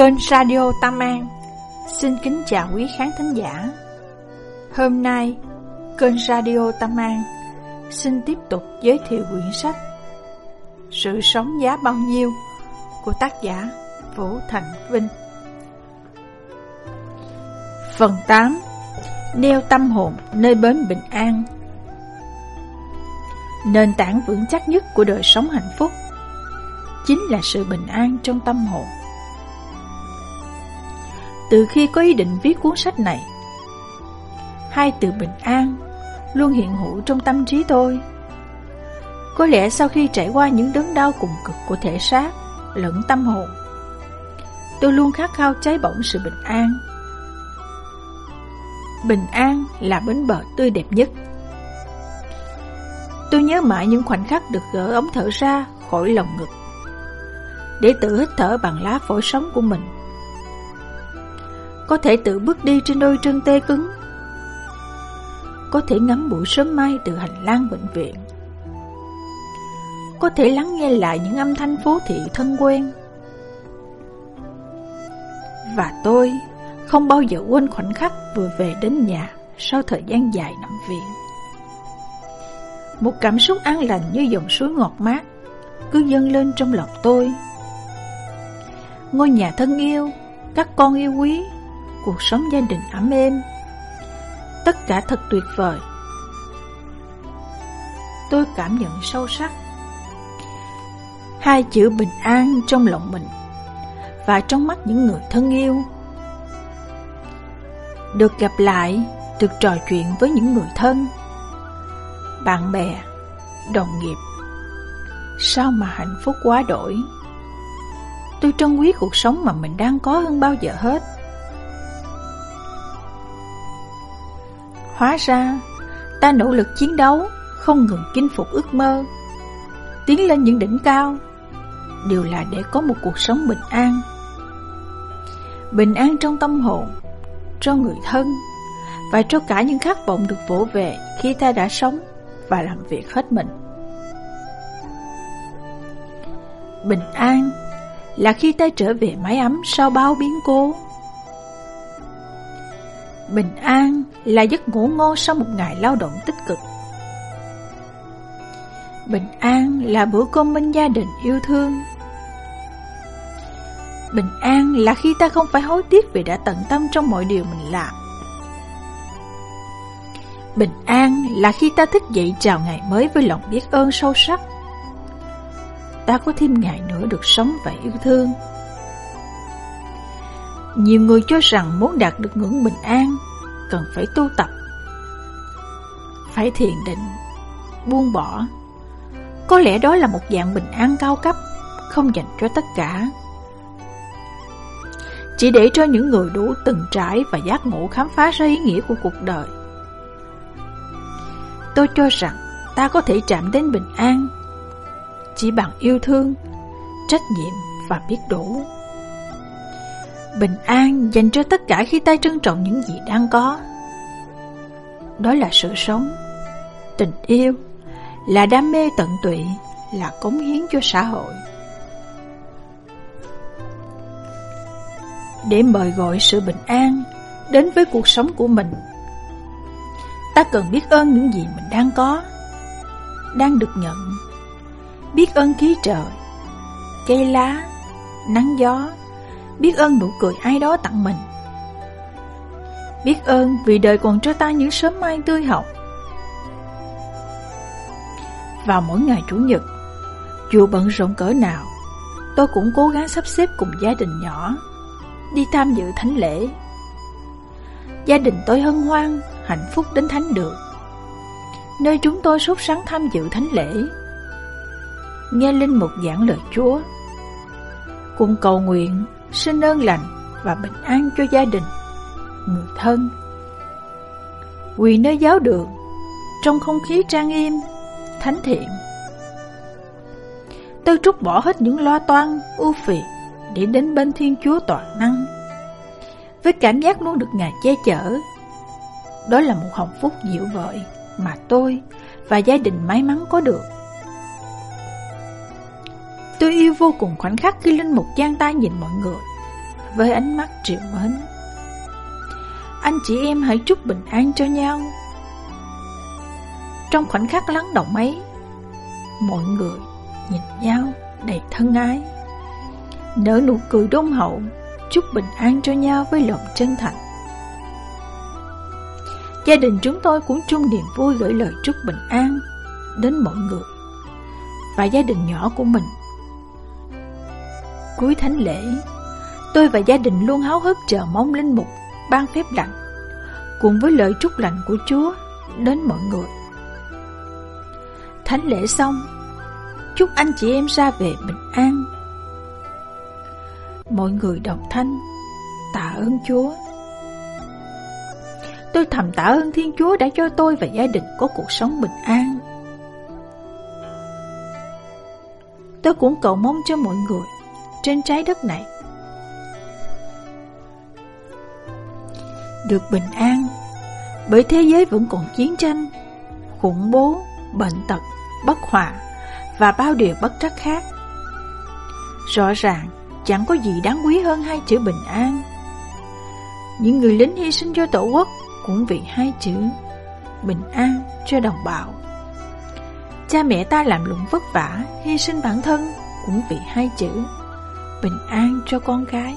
Kênh Radio Tam An. Xin kính chào quý khán thính giả. Hôm nay, Kênh Radio Tam An Xin tiếp tục giới thiệu quyển sách Sự sống giá bao nhiêu Của tác giả Vũ Thành Vinh. Phần 8 Nêu tâm hồn nơi bến bình an. Nền tảng vững chắc nhất của đời sống hạnh phúc Chính là sự bình an trong tâm hồn từ khi có ý định viết cuốn sách này. Hai từ bình an luôn hiện hữu trong tâm trí tôi. Có lẽ sau khi trải qua những đớn đau cùng cực của thể xác lẫn tâm hồn, tôi luôn khát khao cháy bỏng sự bình an. Bình an là bến bờ tươi đẹp nhất. Tôi nhớ mãi những khoảnh khắc được gỡ ống thở ra khỏi lồng ngực để tự hít thở bằng lá phổi sống của mình có thể tự bước đi trên đôi chân tê cứng Có thể ngắm buổi sớm mai từ hành lang bệnh viện Có thể lắng nghe lại những âm thanh phố thị thân quen Và tôi không bao giờ quên khoảnh khắc vừa về đến nhà sau thời gian dài nằm viện. Một cảm xúc an lành như dòng suối ngọt mát cứ dâng lên trong lòng tôi. Ngôi nhà thân yêu, các con yêu quý cuộc sống gia đình ấm êm. Tất cả thật tuyệt vời. Tôi cảm nhận sâu sắc hai chữ bình an trong lòng mình và trong mắt những người thân yêu. Được gặp lại, được trò chuyện với những người thân, bạn bè, đồng nghiệp. Sao mà hạnh phúc quá đổi. Tôi trân quý cuộc sống mà mình đang có hơn bao giờ hết. Hóa ra, ta nỗ lực chiến đấu, không ngừng chinh phục ước mơ, tiến lên những đỉnh cao, đều là để có một cuộc sống bình an. Bình an trong tâm hồn, cho người thân, và cho cả những khát vọng được vỗ về khi ta đã sống và làm việc hết mình. Bình an là khi ta trở về mái ấm sau bao biến cố. Bình an là giấc ngủ ngon sau một ngày lao động tích cực. Bình an là bữa cơm bên gia đình yêu thương. Bình an là khi ta không phải hối tiếc vì đã tận tâm trong mọi điều mình làm. Bình an là khi ta thức dậy chào ngày mới với lòng biết ơn sâu sắc. Ta có thêm ngày nữa được sống và yêu thương. Nhiều người cho rằng muốn đạt được ngưỡng bình an, cần phải tu tập. Phải thiền định, Buông bỏ. Có lẽ đó là một dạng bình an cao cấp, Không dành cho tất cả. Chỉ để cho những người đủ từng trải Và giác ngộ khám phá ra ý nghĩa của cuộc đời. Tôi cho rằng ta có thể chạm đến bình an. Chỉ bằng yêu thương, Trách nhiệm và biết đủ. Bình an dành cho tất cả khi ta trân trọng những gì đang có. Đó là sự sống, Tình yêu, Là đam mê tận tụy, Là cống hiến cho xã hội. Để mời gọi sự bình an Đến với cuộc sống của mình, Ta cần biết ơn những gì mình đang có, Đang được nhận. Biết ơn khí trời, Cây lá, Nắng gió biết ơn nụ cười ai đó tặng mình. Biết ơn vì đời còn cho ta những sớm mai tươi hồng. Vào mỗi ngày Chủ nhật, dù bận rộn cỡ nào, tôi cũng cố gắng sắp xếp cùng gia đình nhỏ, đi tham dự thánh lễ. Gia đình tôi hân hoan, hạnh phúc đến thánh đường, nơi chúng tôi sốt sắng tham dự thánh lễ. Nghe Linh mục giảng lời Chúa, cùng cầu nguyện xin ơn lành và bình an cho gia đình, người thân. Quỳ nơi giáo đường, trong không khí trang nghiêm, thánh thiện. Tôi trúc bỏ hết những lo toan, ưu phiền để đến bên Thiên Chúa toàn năng. Với cảm giác luôn được Ngài che chở, đó là một hồng phúc dịu vợi mà tôi và gia đình may mắn có được. Tôi yêu vô cùng khoảnh khắc khi Linh Mục giang tay nhìn mọi người với ánh mắt triệu mến. Anh chị em hãy chúc bình an cho nhau. Trong khoảnh khắc lắng động ấy, mọi người nhìn nhau đầy thân ái. Nở nụ cười đôn hậu, chúc bình an cho nhau với lòng chân thành. Gia đình chúng tôi cũng chung niềm vui gửi lời chúc bình an đến mọi người và gia đình nhỏ của mình. Cuối thánh lễ, tôi và gia đình luôn háo hức chờ mong linh mục ban phép lành cùng với lời chúc lành của Chúa đến mọi người. Thánh lễ xong, chúc anh chị em ra về bình an. Mọi người đồng thanh tạ ơn Chúa. Tôi thầm tạ ơn Thiên Chúa đã cho tôi và gia đình có cuộc sống bình an. Tôi cũng cầu mong cho mọi người trên trái đất này được bình an bởi thế giới vẫn còn chiến tranh, khủng bố, bệnh tật, bất hòa và bao điều bất trắc khác. Rõ ràng chẳng có gì đáng quý hơn hai chữ bình an. Những người lính hy sinh cho tổ quốc cũng vì hai chữ bình an cho đồng bào. Cha mẹ ta làm lụng vất vả, hy sinh bản thân cũng vì hai chữ bình an cho con gái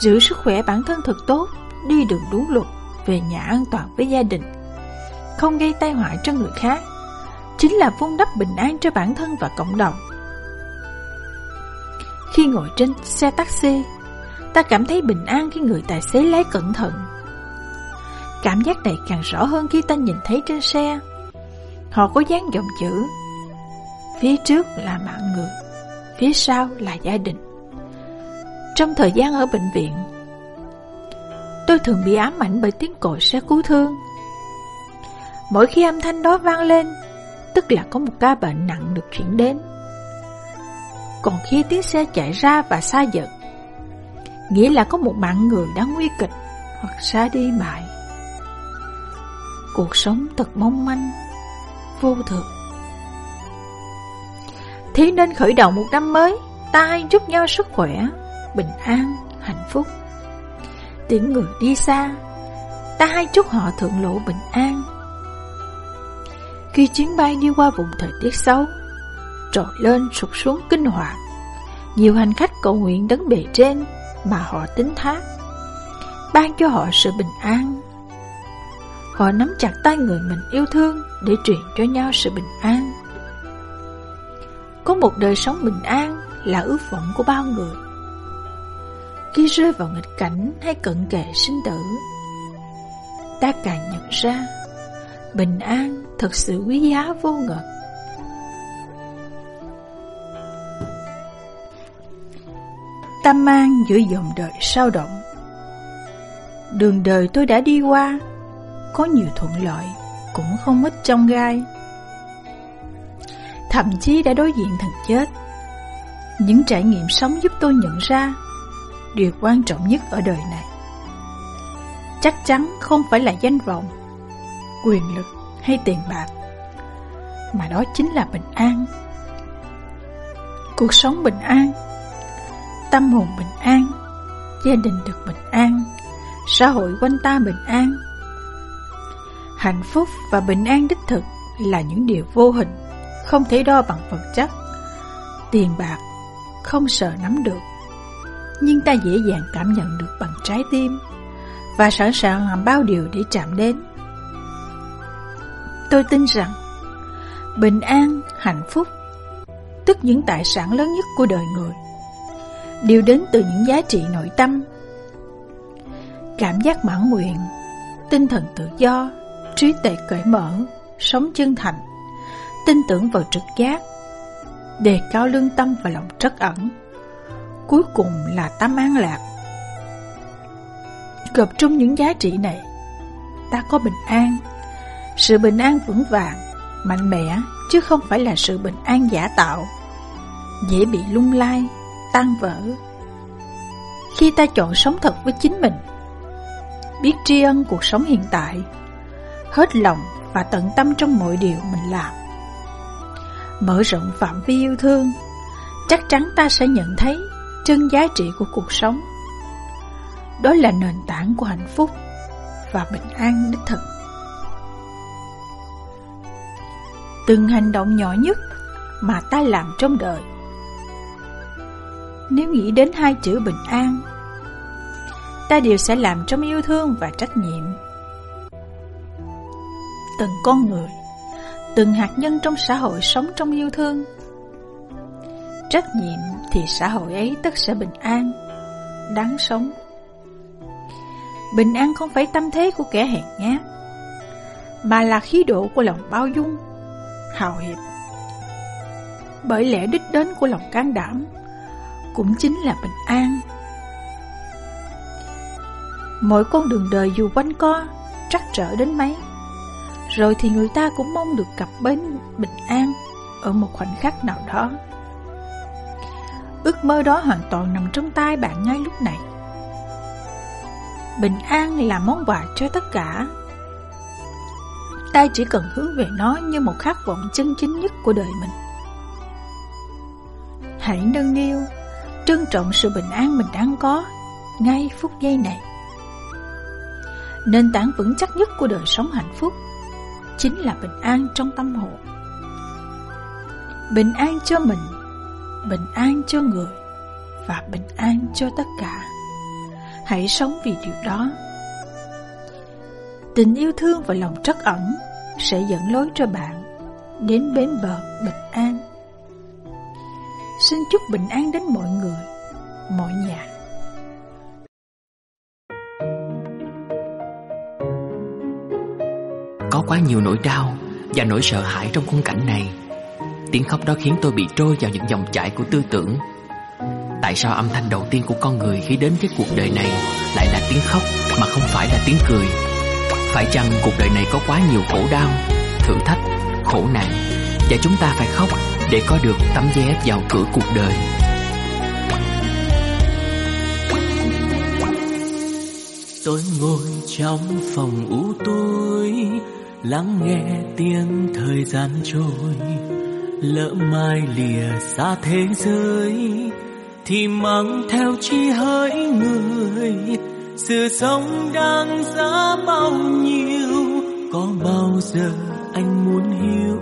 Giữ sức khỏe bản thân thật tốt, đi đường đúng luật, về nhà an toàn với gia đình, không gây tai họa cho người khác, chính là vun đắp bình an cho bản thân và cộng đồng. Khi ngồi trên xe taxi, ta cảm thấy bình an khi người tài xế lái cẩn thận. Cảm giác này càng rõ hơn khi ta nhìn thấy trên xe. Họ có dán dòng chữ Phía trước là mạng người Phía sau là gia đình. Trong thời gian ở bệnh viện, Tôi thường bị ám ảnh bởi tiếng còi xe cứu thương. Mỗi khi âm thanh đó vang lên, Tức là có một ca bệnh nặng được chuyển đến. Còn khi tiếng xe chạy ra và xa dần, Nghĩa là có một mạng người đang nguy kịch Hoặc xa đi mãi. Cuộc sống thật mong manh, Vô thường Thế nên khởi đầu một năm mới Ta hãy chúc nhau sức khỏe Bình an, hạnh phúc. Tiếng người đi xa Ta hãy chúc họ thượng lộ bình an. Khi chuyến bay đi qua vùng thời tiết xấu Trồi lên sụt xuống kinh hoàng Nhiều hành khách cầu nguyện đấng bề trên Mà họ tính thác Ban cho họ sự bình an. Họ nắm chặt tay người mình yêu thương Để truyền cho nhau sự bình an có một đời sống bình an là ước vọng của bao người. Khi rơi vào nghịch cảnh hay cận kề sinh tử, Ta càng nhận ra Bình an thật sự quý giá vô ngờ Tâm mang giữa dòng đời sao động. Đường đời tôi đã đi qua, Có nhiều thuận lợi Cũng không ít trong gai thậm chí đã đối diện thần chết. Những trải nghiệm sống giúp tôi nhận ra điều quan trọng nhất ở đời này. Chắc chắn không phải là danh vọng, quyền lực hay tiền bạc, mà đó chính là bình an. Cuộc sống bình an, tâm hồn bình an, gia đình được bình an, xã hội quanh ta bình an. Hạnh phúc và bình an đích thực là những điều vô hình không thể đo bằng vật chất. Tiền bạc không sợ nắm được, nhưng ta dễ dàng cảm nhận được bằng trái tim và sẵn sàng làm bao điều để chạm đến. Tôi tin rằng bình an, hạnh phúc, tức những tài sản lớn nhất của đời người, đều đến từ những giá trị nội tâm. Cảm giác mãn nguyện, tinh thần tự do, trí tuệ cởi mở, sống chân thành tin tưởng vào trực giác, đề cao lương tâm và lòng trắc ẩn. Cuối cùng là tâm an lạc. Gộp chung những giá trị này, ta có bình an, sự bình an vững vàng, mạnh mẽ, chứ không phải là sự bình an giả tạo, dễ bị lung lai, tan vỡ. Khi ta chọn sống thật với chính mình, biết tri ân cuộc sống hiện tại, hết lòng và tận tâm trong mọi điều mình làm, mở rộng phạm vi yêu thương, chắc chắn ta sẽ nhận thấy chân giá trị của cuộc sống. Đó là nền tảng của hạnh phúc và bình an đích thực. Từng hành động nhỏ nhất mà ta làm trong đời. Nếu nghĩ đến hai chữ bình an, ta đều sẽ làm trong yêu thương và trách nhiệm. Từng con người, từng hạt nhân trong xã hội sống trong yêu thương. Trách nhiệm thì xã hội ấy tất sẽ bình an, đáng sống. Bình an không phải tâm thế của kẻ hèn nhát, mà là khí độ của lòng bao dung, hào hiệp. Bởi lẽ đích đến của lòng can đảm cũng chính là bình an. Mỗi con đường đời dù quanh co, trắc trở đến mấy, rồi thì người ta cũng mong được gặp bến bình an ở một khoảnh khắc nào đó. Ước mơ đó hoàn toàn nằm trong tay bạn ngay lúc này. Bình an là món quà cho tất cả. Ta chỉ cần hướng về nó như một khát vọng chân chính nhất của đời mình. Hãy nâng niu, trân trọng sự bình an mình đang có ngay phút giây này. Nền tảng vững chắc nhất của đời sống hạnh phúc chính là bình an trong tâm hồn. Bình an cho mình, bình an cho người và bình an cho tất cả. Hãy sống vì điều đó. Tình yêu thương và lòng trắc ẩn sẽ dẫn lối cho bạn đến bến bờ bình an. Xin chúc bình an đến mọi người, mọi nhà. Có quá nhiều nỗi đau và nỗi sợ hãi trong khung cảnh này. Tiếng khóc đó khiến tôi bị trôi vào những dòng chảy của tư tưởng. Tại sao âm thanh đầu tiên của con người khi đến với cuộc đời này lại là tiếng khóc mà không phải là tiếng cười? Phải chăng cuộc đời này có quá nhiều khổ đau, thử thách, khổ nạn và chúng ta phải khóc để có được tấm vé vào cửa cuộc đời? Tôi ngồi trong phòng u tối lắng nghe tiếng thời gian trôi, lỡ mai lìa xa thế giới, thì mang theo chi hỡi người. Sự sống đang giá bao nhiêu, có bao giờ anh muốn hiểu?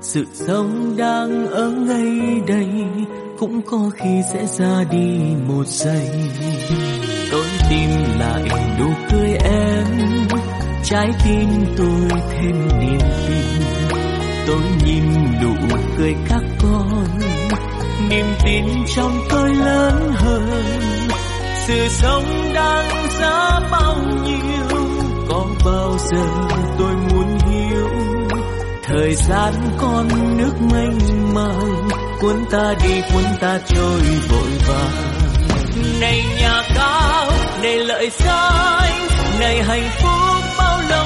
Sự sống đang ở ngay đây, cũng có khi sẽ ra đi một giây. Tôi tìm lại nụ cười em trái tim tôi thêm niềm tin. Tôi nhìn nụ cười các con, niềm tin trong tôi lớn hơn. Sự sống đang giá bao nhiêu, có bao giờ tôi muốn hiểu? Thời gian con nước mênh mang, cuốn ta đi, cuốn ta trôi vội vàng. Này nhà cao, này lợi danh này hạnh phúc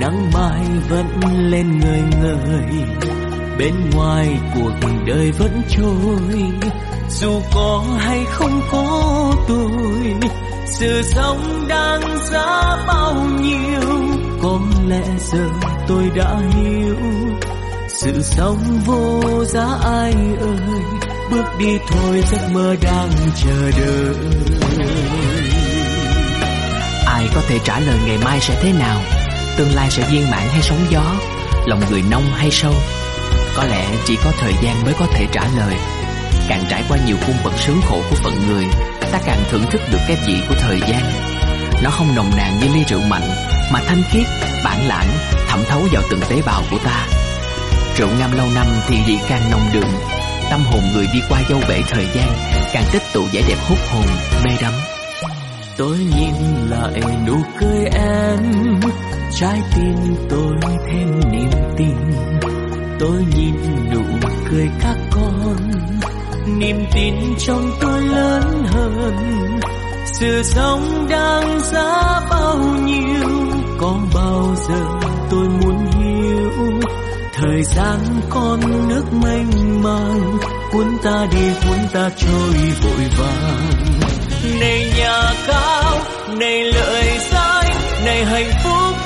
nắng mai vẫn lên người người bên ngoài cuộc đời vẫn trôi, dù có hay không có tôi sự sống đang giá bao nhiêu, có lẽ giờ tôi đã hiểu. Sự sống vô giá ai ơi, bước đi thôi giấc mơ đang chờ đợi. Ai có thể trả lời ngày mai sẽ thế nào? Tương lai sẽ viên mãn hay sóng gió Lòng người nông hay sâu. Có lẽ chỉ có thời gian mới có thể trả lời. Càng trải qua nhiều cung bậc sướng khổ của phận người Ta càng thưởng thức được cái vị của thời gian. Nó không nồng nàn như ly rượu mạnh Mà thanh khiết, bản lãng, thẩm thấu vào từng tế bào của ta. Rượu ngâm lâu năm thì vị càng nồng đượm. Tâm hồn người đi qua dâu bể thời gian Càng tích tụ vẻ đẹp hút hồn, mê đắm. Tôi nhìn lại nụ cười em trái tim tôi thêm niềm tin. Tôi nhìn nụ cười các con, niềm tin trong tôi lớn hơn. Sự sống đang giá bao nhiêu, có bao giờ tôi muốn hiểu? Thời gian con nước mênh mang, cuốn ta đi, cuốn ta trôi vội vàng. Này nhà cao, này lợi danh, này hạnh phúc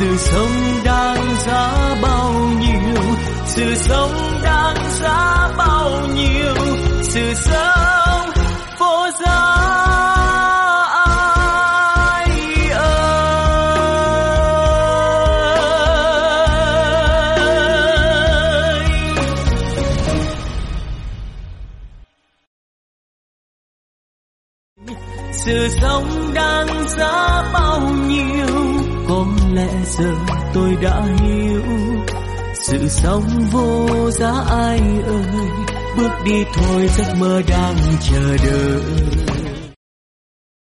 sự sống đang giá bao nhiêu? Sự sống đang giá bao nhiêu? Sự sống vô giá ai ơi? Sự sống giờ tôi đã hiểu sự sống vô giá ai ơi, bước đi thôi giấc mơ đang chờ đợi.